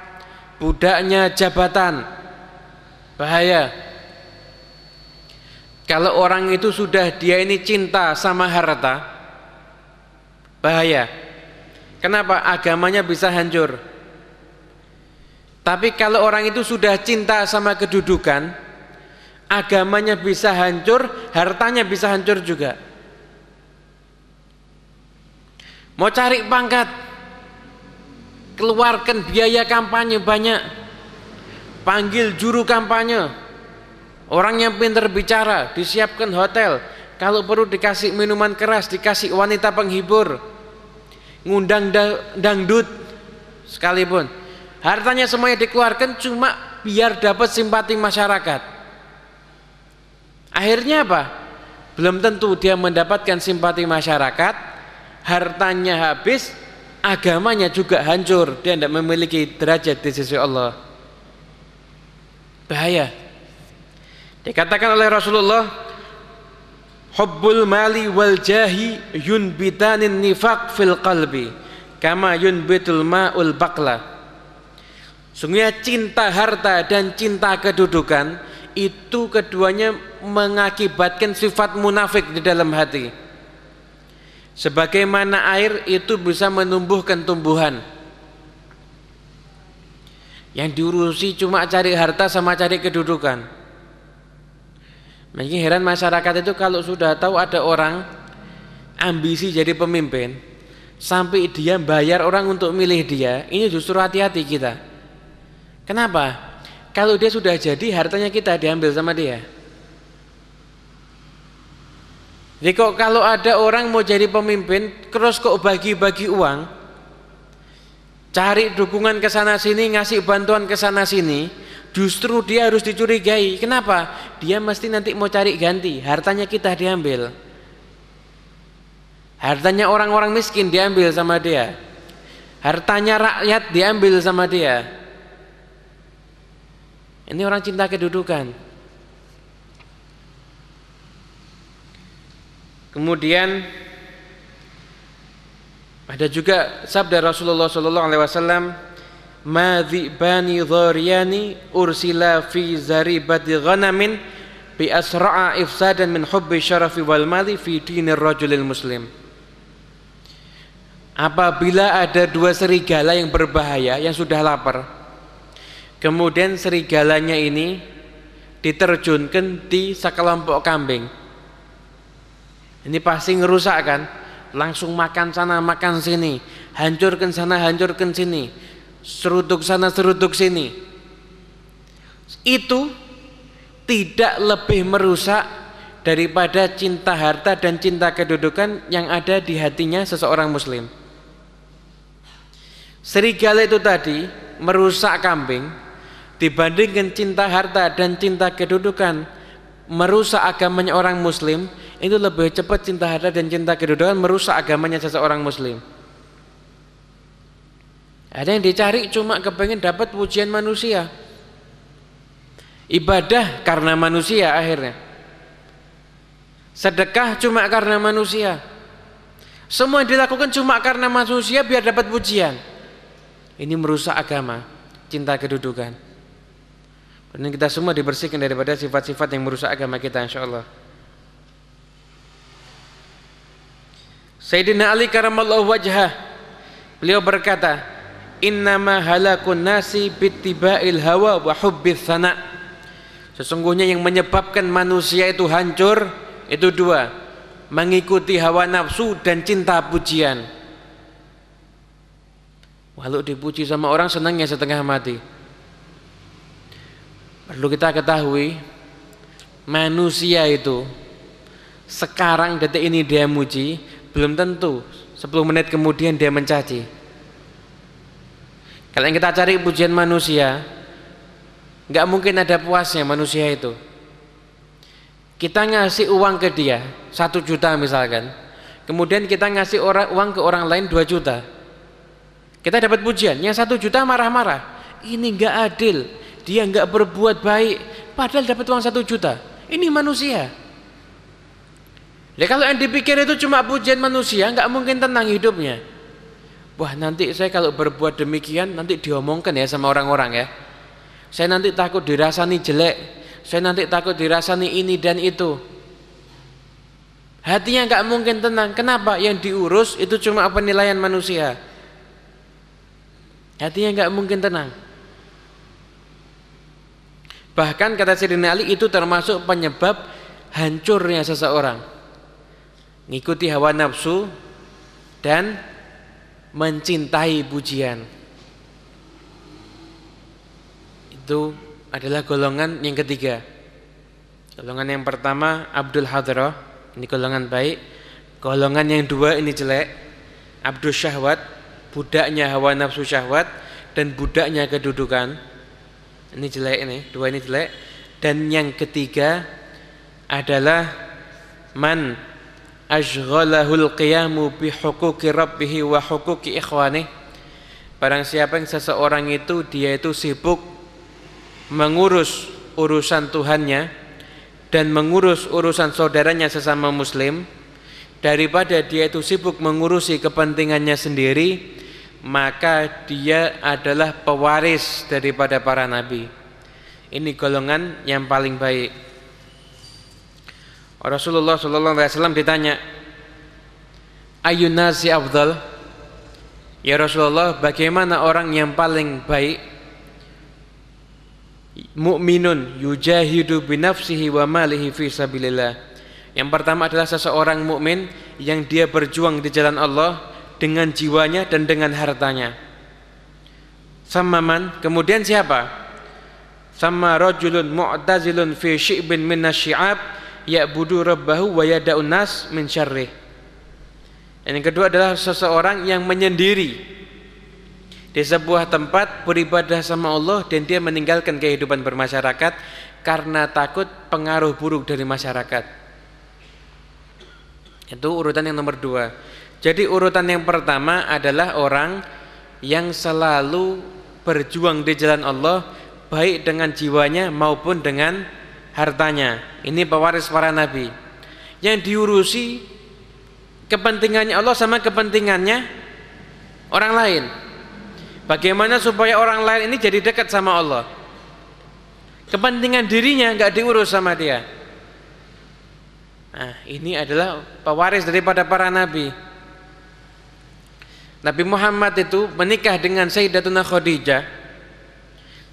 budaknya jabatan bahaya kalau orang itu sudah dia ini cinta sama harta bahaya Kenapa? Agamanya bisa hancur. Tapi kalau orang itu sudah cinta sama kedudukan, agamanya bisa hancur, hartanya bisa hancur juga. Mau cari pangkat, keluarkan biaya kampanye banyak, panggil juru kampanye, orang yang pintar bicara, disiapkan hotel, kalau perlu dikasih minuman keras, dikasih wanita penghibur, ngundang dangdut sekalipun. Hartanya semuanya dikeluarkan cuma biar dapat simpati masyarakat. Akhirnya apa? Belum tentu dia mendapatkan simpati masyarakat. Hartanya habis agamanya juga hancur. Dia tidak memiliki derajat di sisi Allah. Bahaya. Dikatakan oleh Rasulullah hubbul mali wal jahi yunbitanin nifaq fil qalbi kama yunbitul ma'ul baqla. Sungguhnya cinta harta dan cinta kedudukan itu keduanya mengakibatkan sifat munafik di dalam hati sebagaimana air itu bisa menumbuhkan tumbuhan yang diurusi cuma cari harta sama cari kedudukan Makanya heran masyarakat itu kalau sudah tahu ada orang ambisi jadi pemimpin sampai dia bayar orang untuk milih dia, ini justru hati-hati kita. Kenapa? Kalau dia sudah jadi hartanya kita diambil sama dia. Jadi kok kalau ada orang mau jadi pemimpin terus kok bagi-bagi uang? Cari dukungan ke sana sini ngasih bantuan ke sana sini justru dia harus dicurigai. Kenapa? Dia mesti nanti mau cari ganti. Hartanya kita diambil. Hartanya orang-orang miskin diambil sama dia. Hartanya rakyat diambil sama dia. Ini orang cinta kedudukan kemudian ada juga sabda Rasulullah sallallahu alaihi wasallam bani dhariyani ursila fi zaribati ghanamin bi asra'a ifsadan min hubbi syarafi wal mali fi dinir rajulil muslim. Apabila ada dua serigala yang berbahaya yang sudah lapar kemudian serigalanya ini diterjunkan di sekelompok kambing ini pasti ngerusak kan? Langsung makan sana makan sini. Hancurkan sana hancurkan sini. Seruduk sana seruduk sini. Itu tidak lebih merusak daripada cinta harta dan cinta kedudukan yang ada di hatinya seseorang muslim. Serigala itu tadi merusak kambing dibandingkan cinta harta dan cinta kedudukan merusak agamanya orang muslim itu lebih cepat cinta harta dan cinta kedudukan merusak agamanya seseorang muslim. Ada yang dicari cuma kepengen dapat pujian manusia. Ibadah karena manusia akhirnya. Sedekah cuma karena manusia. Semua yang dilakukan cuma karena manusia biar dapat pujian. Ini merusak agama cinta kedudukan dan kita semua dibersihkan daripada sifat-sifat yang merusak agama kita insyaallah. Sayyidina Ali karamallahu wajhah beliau berkata innama halakun nasi bittiba'il hawa wa hubbis sana. Sesungguhnya yang menyebabkan manusia itu hancur itu dua mengikuti hawa nafsu dan cinta pujian. Walau dipuji sama orang senangnya setengah mati perlu kita ketahui manusia itu sekarang detik ini dia muji belum tentu 10 menit kemudian dia mencaci. Kalau yang kita cari pujian manusia nggak mungkin ada puasnya manusia itu. Kita ngasih uang ke dia satu juta misalkan. Kemudian kita ngasih orang uang ke orang lain 2 juta. Kita dapat pujian yang satu juta marah-marah. Ini nggak adil dia nggak berbuat baik padahal dapat uang satu juta ini manusia Ya kalau yang dipikir itu cuma pujian manusia, nggak mungkin tenang hidupnya. Wah nanti saya kalau berbuat demikian nanti diomongkan ya sama orang-orang ya. Saya nanti takut dirasani jelek, saya nanti takut dirasani ini dan itu. Hatinya nggak mungkin tenang. Kenapa? Yang diurus itu cuma penilaian manusia. Hatinya nggak mungkin tenang. Bahkan kata Sayyidina Ali itu termasuk penyebab hancurnya seseorang. Mengikuti hawa nafsu dan mencintai pujian. Itu adalah golongan yang ketiga. Golongan yang pertama Abdul Hadrah. Ini golongan baik. Golongan yang dua ini jelek. Abdul Syahwat budaknya hawa nafsu syahwat dan budaknya kedudukan ini jelek ini dua ini jelek. Dan yang ketiga adalah man ashghalahul qiyamu bi huquqi rabbih wa huquqi ikhwanih barang siapa yang seseorang itu dia itu sibuk mengurus urusan Tuhannya dan mengurus urusan saudaranya sesama muslim daripada dia itu sibuk mengurusi kepentingannya sendiri maka dia adalah pewaris daripada para nabi ini golongan yang paling baik Rasulullah sallallahu alaihi wasallam ditanya, "Ayun nasi afdal?" Ya Rasulullah, bagaimana orang yang paling baik? Mukminun yujahidu bi nafsihi wa malihi fi sabilillah. Yang pertama adalah seseorang mukmin yang dia berjuang di jalan Allah dengan jiwanya dan dengan hartanya. Samaman, kemudian siapa? Sama rajulun mu'tazilun fi syi'bin min asyi'ab ya'budu rabbahu wa yada'un nas min syarrih. Yang kedua adalah seseorang yang menyendiri di sebuah tempat beribadah sama Allah dan dia meninggalkan kehidupan bermasyarakat karena takut pengaruh buruk dari masyarakat. Itu urutan yang nomor dua. Jadi urutan yang pertama adalah orang yang selalu berjuang di jalan Allah baik dengan jiwanya maupun dengan hartanya. Ini pewaris para nabi. Yang diurusi kepentingannya Allah sama kepentingannya orang lain. Bagaimana supaya orang lain ini jadi dekat sama Allah? Kepentingan dirinya nggak diurus sama dia. Nah, ini adalah pewaris daripada para nabi. Nabi Muhammad itu menikah dengan Sayyidatuna Khadijah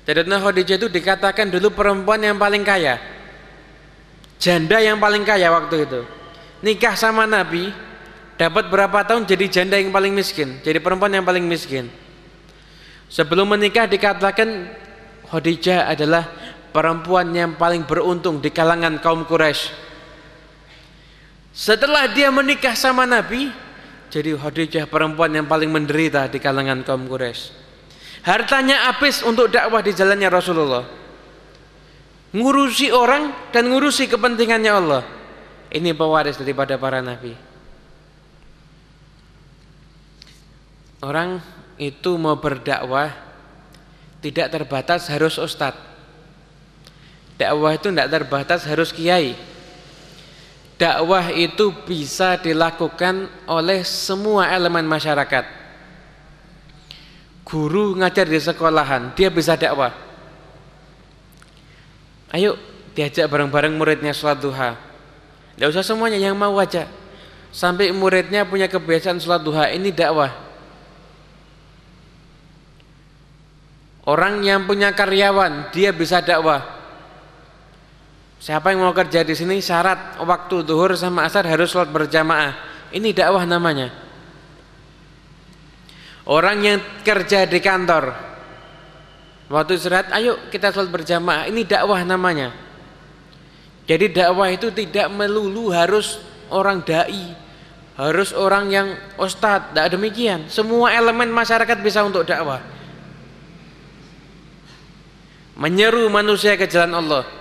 Sayyidatuna Khadijah itu dikatakan dulu perempuan yang paling kaya. Janda yang paling kaya waktu itu. Nikah sama Nabi dapat berapa tahun jadi janda yang paling miskin, jadi perempuan yang paling miskin. Sebelum menikah dikatakan Khadijah adalah perempuan yang paling beruntung di kalangan kaum Quraisy. Setelah dia menikah sama Nabi, jadi Khadijah perempuan yang paling menderita di kalangan kaum Quraisy. Hartanya habis untuk dakwah di jalannya Rasulullah. Ngurusi orang dan ngurusi kepentingannya Allah. Ini pewaris daripada para nabi. Orang itu mau berdakwah tidak terbatas harus ustadz dakwah itu tidak terbatas harus kiai dakwah itu bisa dilakukan oleh semua elemen masyarakat. Guru ngajar di sekolahan dia bisa dakwah. Ayo diajak bareng-bareng muridnya sholat duha. Tidak usah semuanya yang mau aja. Sampai muridnya punya kebiasaan sholat duha ini dakwah. Orang yang punya karyawan, dia bisa dakwah. Siapa yang mau kerja di sini syarat waktu duhur sama asar harus sholat berjamaah. Ini dakwah namanya. Orang yang kerja di kantor, waktu istirahat, ayo kita sholat berjamaah. Ini dakwah namanya. Jadi dakwah itu tidak melulu harus orang dai, harus orang yang ustadz, tidak demikian. Semua elemen masyarakat bisa untuk dakwah menyeru manusia ke jalan Allah.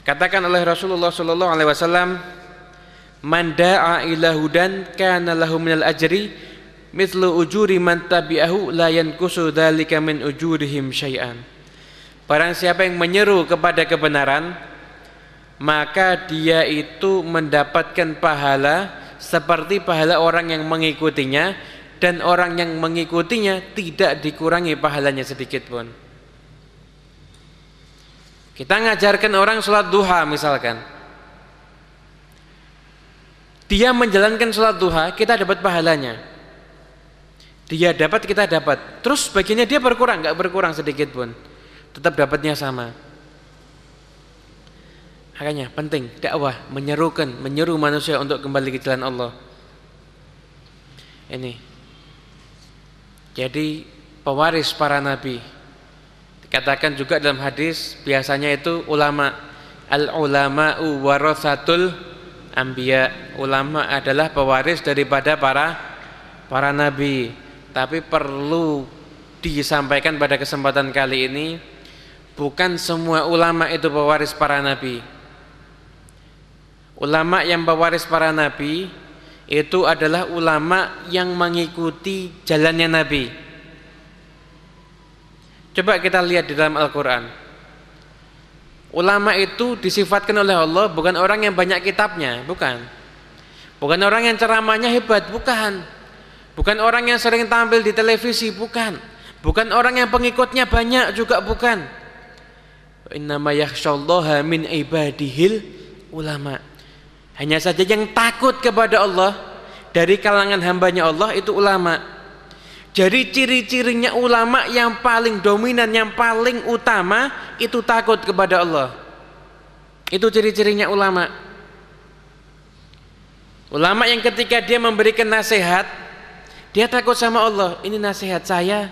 Katakan oleh Rasulullah sallallahu alaihi wasallam, "Man da'a ila hudan kana lahu minal ajri mithlu ujuri man tabi'ahu la yankusu dzalika min ujurihim syai'an." Barang siapa yang menyeru kepada kebenaran, maka dia itu mendapatkan pahala seperti pahala orang yang mengikutinya dan orang yang mengikutinya tidak dikurangi pahalanya sedikit pun. Kita ngajarkan orang sholat duha misalkan. Dia menjalankan sholat duha, kita dapat pahalanya. Dia dapat, kita dapat. Terus bagiannya dia berkurang, nggak berkurang sedikit pun. Tetap dapatnya sama. Makanya penting dakwah menyerukan, menyeru manusia untuk kembali ke jalan Allah. Ini jadi pewaris para nabi. Dikatakan juga dalam hadis biasanya itu ulama al ulama'u warathatul anbiya. Ulama adalah pewaris daripada para para nabi. Tapi perlu disampaikan pada kesempatan kali ini bukan semua ulama itu pewaris para nabi. Ulama yang pewaris para nabi itu adalah ulama yang mengikuti jalannya Nabi. Coba kita lihat di dalam Al-Quran. Ulama itu disifatkan oleh Allah bukan orang yang banyak kitabnya, bukan. Bukan orang yang ceramahnya hebat, bukan. Bukan orang yang sering tampil di televisi, bukan. Bukan orang yang pengikutnya banyak juga bukan. Innama yakhsyallaha min ibadihil ulama. Hanya saja yang takut kepada Allah dari kalangan hambanya Allah itu ulama. Jadi ciri-cirinya ulama yang paling dominan, yang paling utama itu takut kepada Allah. Itu ciri-cirinya ulama. Ulama yang ketika dia memberikan nasihat, dia takut sama Allah. Ini nasihat saya,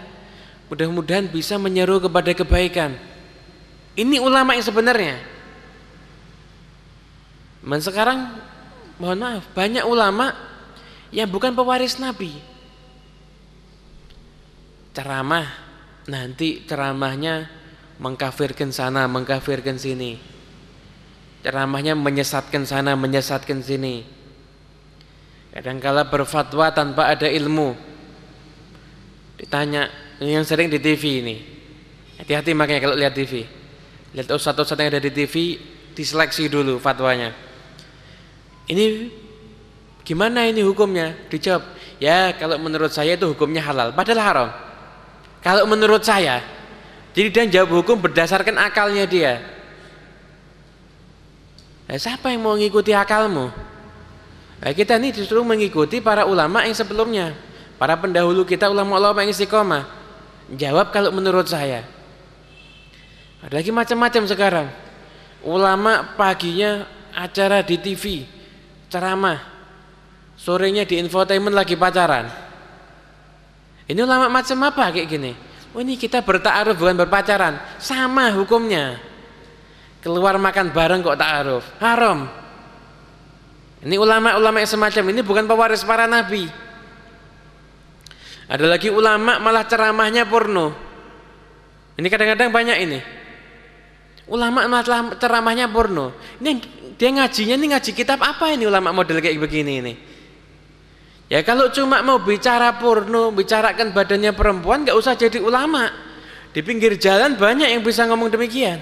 mudah-mudahan bisa menyeru kepada kebaikan. Ini ulama yang sebenarnya. Dan sekarang mohon maaf banyak ulama yang bukan pewaris Nabi. Ceramah nanti ceramahnya mengkafirkan sana, mengkafirkan sini. Ceramahnya menyesatkan sana, menyesatkan sini. Kadangkala berfatwa tanpa ada ilmu. Ditanya, yang sering di TV ini. Hati-hati makanya kalau lihat TV. Lihat ustadz-ustadz yang ada di TV, diseleksi dulu fatwanya ini gimana ini hukumnya? Dijawab, ya kalau menurut saya itu hukumnya halal, padahal haram. Kalau menurut saya, jadi dia jawab hukum berdasarkan akalnya dia. Nah, siapa yang mau mengikuti akalmu? Nah, kita ini disuruh mengikuti para ulama yang sebelumnya, para pendahulu kita ulama-ulama yang istiqomah. Jawab kalau menurut saya. Ada lagi macam-macam sekarang. Ulama paginya acara di TV, ceramah sorenya di infotainment lagi pacaran ini ulama macam apa kayak gini? Oh ini kita bertaaruf bukan berpacaran. Sama hukumnya. Keluar makan bareng kok ta'aruf. Haram. Ini ulama-ulama yang semacam ini bukan pewaris para nabi. Ada lagi ulama malah ceramahnya porno. Ini kadang-kadang banyak ini. Ulama malah ceramahnya porno. Ini dia ngajinya ini ngaji kitab apa ini ulama model kayak begini ini Ya kalau cuma mau bicara porno, bicarakan badannya perempuan, nggak usah jadi ulama. Di pinggir jalan banyak yang bisa ngomong demikian.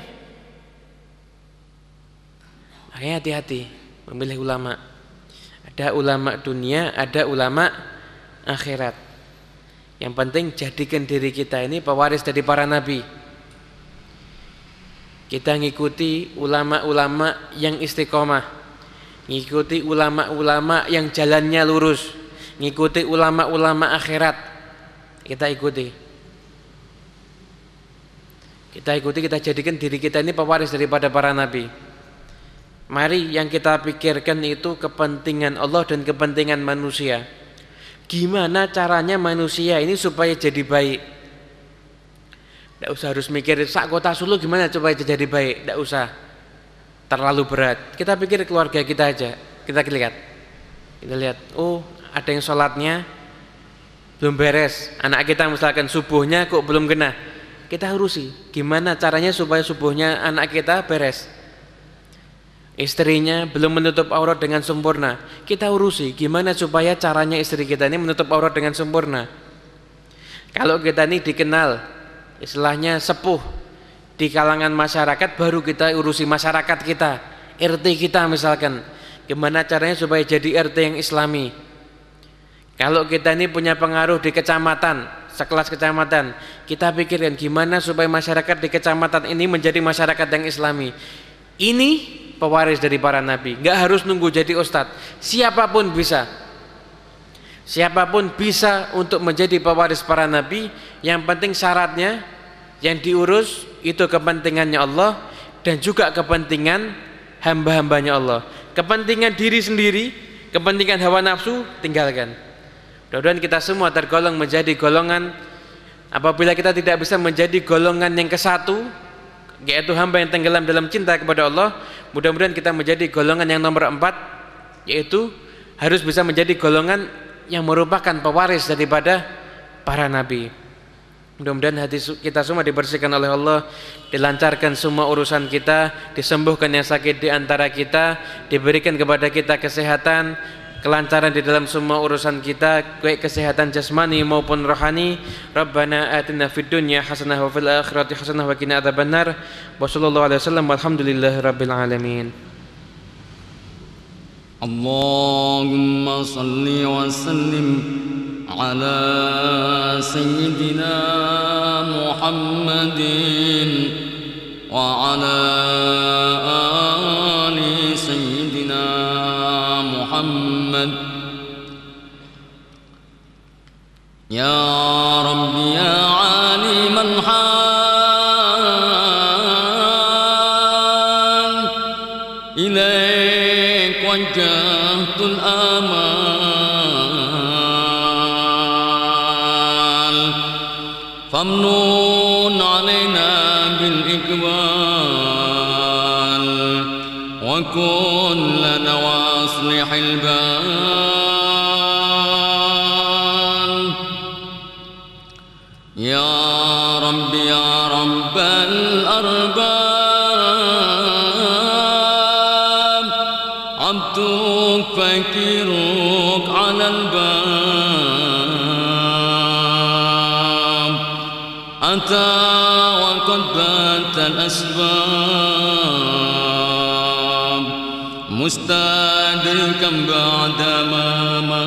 Makanya hati-hati memilih ulama. Ada ulama dunia, ada ulama akhirat. Yang penting jadikan diri kita ini pewaris dari para nabi. Kita ngikuti ulama-ulama yang istiqomah. Ngikuti ulama-ulama yang jalannya lurus ngikuti ulama-ulama akhirat. Kita ikuti. Kita ikuti kita jadikan diri kita ini pewaris daripada para nabi. Mari yang kita pikirkan itu kepentingan Allah dan kepentingan manusia. Gimana caranya manusia ini supaya jadi baik? Tidak usah harus mikir sak kota Solo gimana supaya jadi baik? Tidak usah. Terlalu berat. Kita pikir keluarga kita aja. Kita lihat. Kita lihat. Oh ada yang sholatnya belum beres. Anak kita misalkan subuhnya kok belum kena kita urusi gimana caranya supaya subuhnya anak kita beres? Istrinya belum menutup aurat dengan sempurna. Kita urusi gimana supaya caranya istri kita ini menutup aurat dengan sempurna? Kalau kita ini dikenal istilahnya sepuh di kalangan masyarakat baru kita urusi masyarakat kita RT kita misalkan. Gimana caranya supaya jadi RT yang islami kalau kita ini punya pengaruh di kecamatan, sekelas kecamatan, kita pikirkan gimana supaya masyarakat di kecamatan ini menjadi masyarakat yang islami. Ini pewaris dari para nabi, nggak harus nunggu jadi ustadz, siapa pun bisa. Siapa pun bisa untuk menjadi pewaris para nabi, yang penting syaratnya yang diurus itu kepentingannya Allah dan juga kepentingan hamba-hambanya Allah. Kepentingan diri sendiri, kepentingan hawa nafsu tinggalkan. Mudah-mudahan kita semua tergolong menjadi golongan apabila kita tidak bisa menjadi golongan yang ke satu yaitu hamba yang tenggelam dalam cinta kepada Allah mudah-mudahan kita menjadi golongan yang nomor empat yaitu harus bisa menjadi golongan yang merupakan pewaris daripada para nabi. Mudah-mudahan hati kita semua dibersihkan oleh Allah dilancarkan semua urusan kita disembuhkan yang sakit di antara kita diberikan kepada kita kesehatan kelancaran di dalam semua urusan kita baik kesehatan jasmani maupun rohani Rabbana atina fid dunya hasanah wa fil akhirati hasanah wa qina adzabannar. Wa sallallahu alaihi wasallam walhamdulillahi rabbil alamin. Allahumma salli wa sallim ala sayyidina Muhammadin wa ala ali sayyidina محمد. يا رب يا عالم الحال إليك وجهت الآمال. فامنون علينا بالإقبال وكن لنا واصلح البال. أتى وقد بات الأسباب مستدركا بعد ما مال.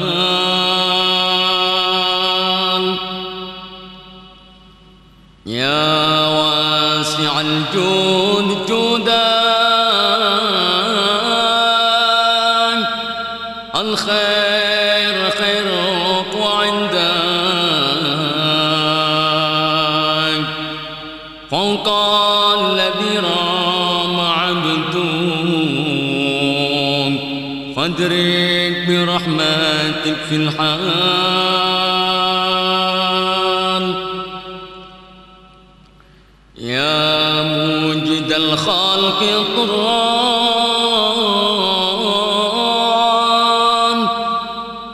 يا واسع الجود في الحال. يا موجد الخلق القرآن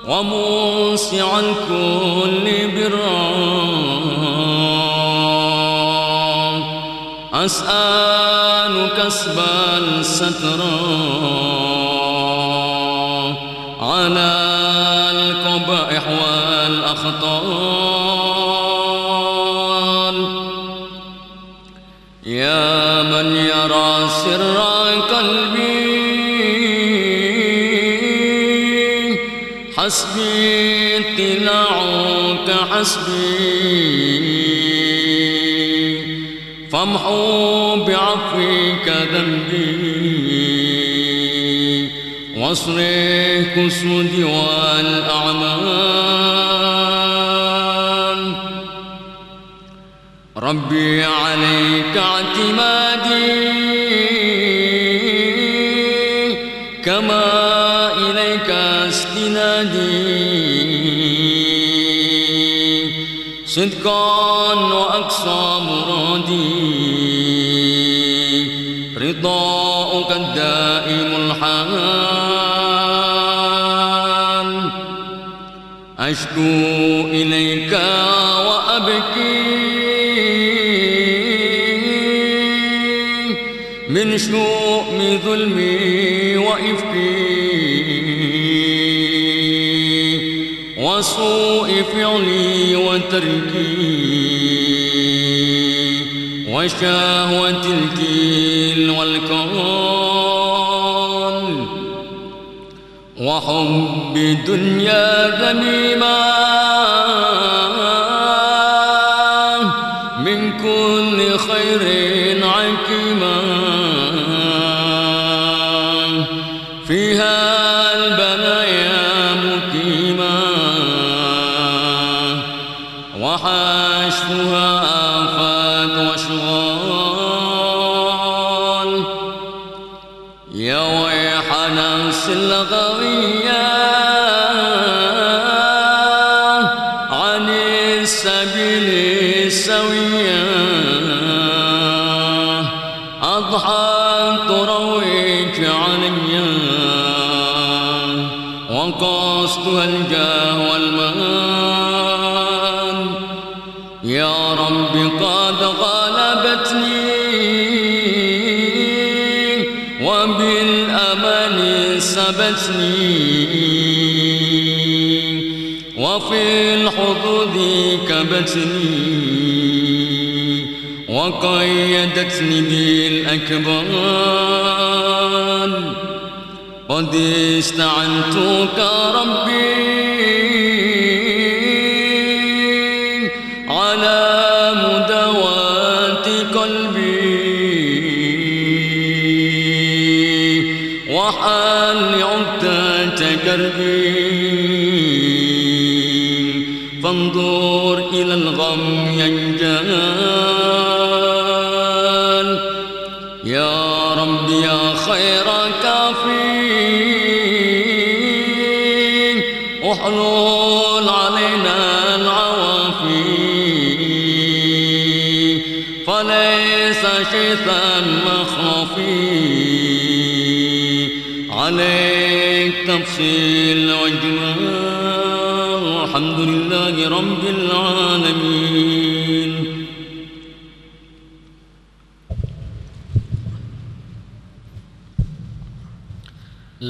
وموسع كل بران أسألك اسبا سترا. سر قلبي. حسبي اطلاعك حسبي. فامحو بعفوك ذنبي. واصرف كسودي والأعمال. ربي عليك اعتمادي. إليك استنادي. صدقا وأقصى مرادي. رضاؤك الدائم الحال. أشكو إليك وأبكي. من شؤم بقولي وتركي وشهوة الكيل والكران وحب الدنيا غنيماً. كبتني وقيدتني بالأكبال قد استعنتك ربي على مداواة قلبي. وحال عدة كربي. إلى الغم ينجال يا رب يا خير كافي احلل علينا العوافي فليس شيطا مخافي عليك تفصيل واجمال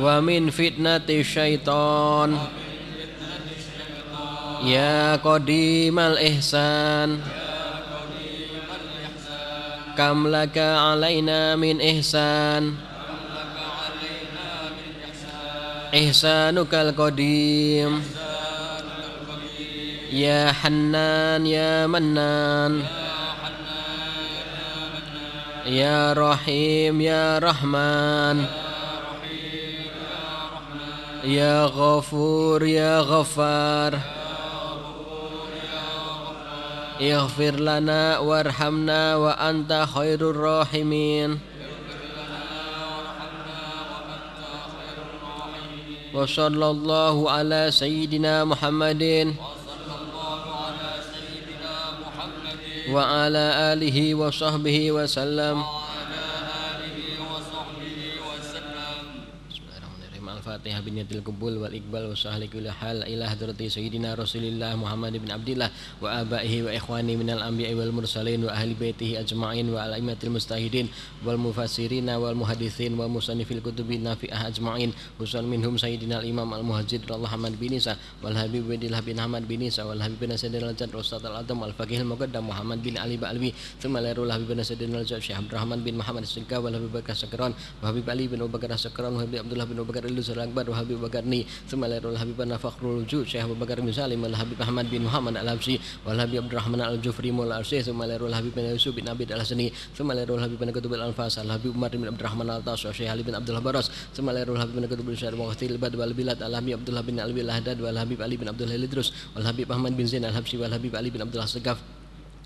wa min fitnati syaiton ya qadimal ihsan. Kam laka alaina min ihsan. Ihsanukal qadim. Ya hannan ya mannan. Ya rahim ya rahman. ya يا غفور يا غفار. اغفر لنا وارحمنا وأنت خير الراحمين. وصلى الله على سيدنا محمد. وعلى آله وصحبه وسلم. Al-Fatihah bin Yatil Kubul wal Iqbal wa sahli kulli hal ila hadrati Sayyidina Rasulillah Muhammad bin Abdillah wa abaihi wa ikhwani minal anbiya'i wal mursalin wa ahli baitihi ajma'in wa alaimatil mustahidin wal mufassirin wal muhadithin wa musannifil kutubi nafi'ah ajma'in usul minhum Sayyidina al-Imam al-Muhajjid Muhammad bin Isa wal Habib bin bin Ahmad bin Isa wal Habib bin Sayyidina al-Jad Ustaz al-Adam wal Faqih al-Muqaddam Muhammad bin Ali Ba'alwi thumma larul Habib bin Sayyidina al-Jad Syekh Abdurrahman bin Muhammad Singka wal Habib Bakar Sakran wa Habib Ali bin Abu Sakran wa Habib Abdullah bin Abu Bakar Ilus Akbar wa Habib Bakar Ni. Thumma lairul Habib Anna Fakhrul Wujud Syekh Abu Bakar bin Salim wal Habib Ahmad bin Muhammad Al-Habsyi wal Habib Abdurrahman Al-Jufri Mul Arsi Thumma lairul Habib bin Yusuf bin Abid Al-Hasani Thumma lairul Habib bin Kutub Al Habib Umar bin Abdurrahman Al-Tas Syekh Ali bin Abdullah Baras Thumma lairul Habib bin Kutub Syar Mughtil Bad wal Bilad Al Habib Abdullah bin Alwi Al-Haddad wal Habib Ali bin Abdullah Lidrus wal Habib Ahmad bin Zain Al-Habsyi wal Habib Ali bin Abdullah Segaf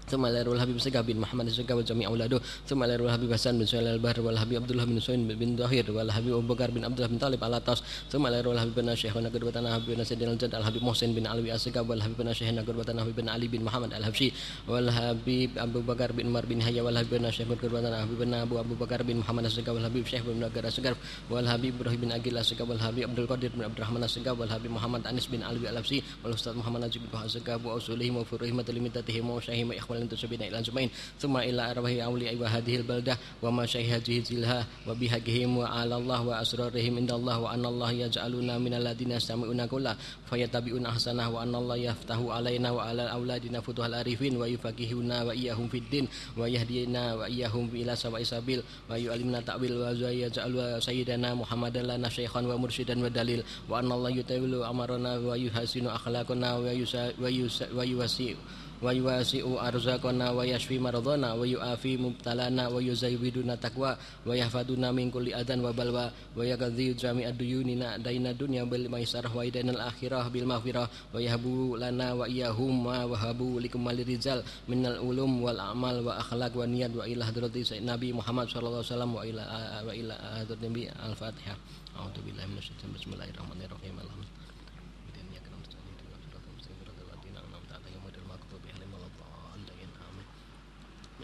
ثم إلى الحبيب سقى بن محمد سقى وجميع أولاده ثم إلى الحبيب حسن بن سهيل البحر والحبيب عبد الله بن سوين بن ظهير والحبيب أبو بكر بن عبد الله بن طالب على طاس ثم إلى الحبيب بن شيخنا قربتنا حبيب بن سيدنا الجد الحبيب محسن بن علوي السقى والحبيب بن شيخنا قربتنا حبيب بن علي بن محمد الحبشي والحبيب أبو بكر بن عمر بن هيا والحبيب بن شيخ قربتنا حبيب بن أبو أبو بكر بن محمد السقى والحبيب شيخ بن نجار السقى والحبيب إبراهيم بن أجيل السقى والحبيب عبد القادر بن عبد الرحمن السقى والحبيب محمد أنس بن علوي الحبشي والأستاذ محمد نجيب بن السقى وأصولهم وفروعهم وتلميذاتهم وشيخهم وإخوان تسبين إلى أجمعين ثم إلى أرواح أولياء وهذه البلدة ومشايخ زلها وبحقهم وعلى الله وأسرارهم عند الله وأن الله يجعلنا من الذين يستمعون كله فيتبعون أحسنه وأن الله يفتح علينا وعلى أولادنا فتوح العارفين ويفقهنا وإياهم في الدين ويهدينا وإياهم إلى سواء السبيل ويعلمنا تأويل ويجعل سيدنا محمدا لنا شيخا ومرشدا ودليل وأن الله يتولى أمرنا ويحسن أخلاقنا ويوسع ويواسع أرزاقنا ويشفي مرضنا ويؤافي مبتلانا ويزيدنا تقوى ويحفظنا من كل أذى وبلوى ويقضي جميع ديوننا دين الدنيا بالميسرة ودين الآخرة بالمغفرة ويهب لنا وإياهم ما وهبوا لكم الرجال من العلوم والأعمال وأخلاق ونيات وإلى حضرة النبي محمد صلى الله عليه وسلم وإلى وإلى حضرة النبي الفاتحة أعوذ بالله من الشيطان بسم الله الرحمن الرحيم الحمد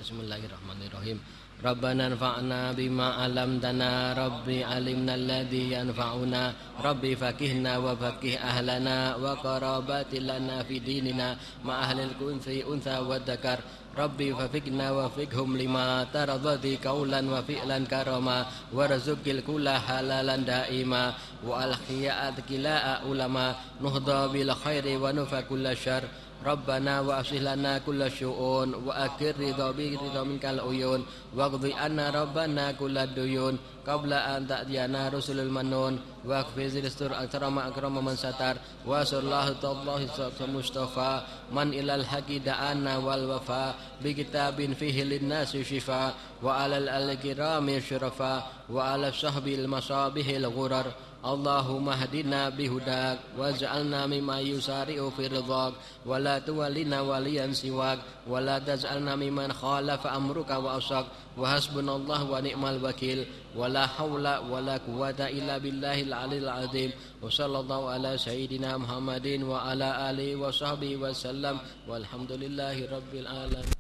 Bismillahirrahmanirrahim. Rabbana anfa'na bima 'allamtana Rabbi 'alimna alladhi yanfa'una Rabbi fakihna wa fakih ahlana wa qarabatil lana fi dinina ma ahlil kunsi unsa wa dzakar Rabbi fafikna wa fikhum lima taradadi kaulan wa fi'lan karama warzuqil kula halalan daima wa al khiyat kilaa ulama nuhda bil khairi wa nufa kulla syarr ربنا وأصلح لنا كل الشؤون وأكر رضا برضا منك العيون واقضي عنا ربنا كل الديون قبل أن تأتينا رسل المنون واكفز الاستر أكرم أكرم من ستر وأسر الله الله المصطفى من إلى الحق دعانا والوفاء بكتاب فيه للناس شفاء وعلى الكرام الشرفاء وعلى الصحب المصابه الغرر اللهم اهدنا بهداك واجعلنا مما يسارع في رضاك ولا تولنا وليا سواك ولا تجعلنا ممن خالف امرك واصاك وحسبنا الله ونعم الوكيل ولا حول ولا قوة إلا بالله العلي العظيم وصلى الله على سيدنا محمد وعلى آله وصحبه وسلم والحمد لله رب العالمين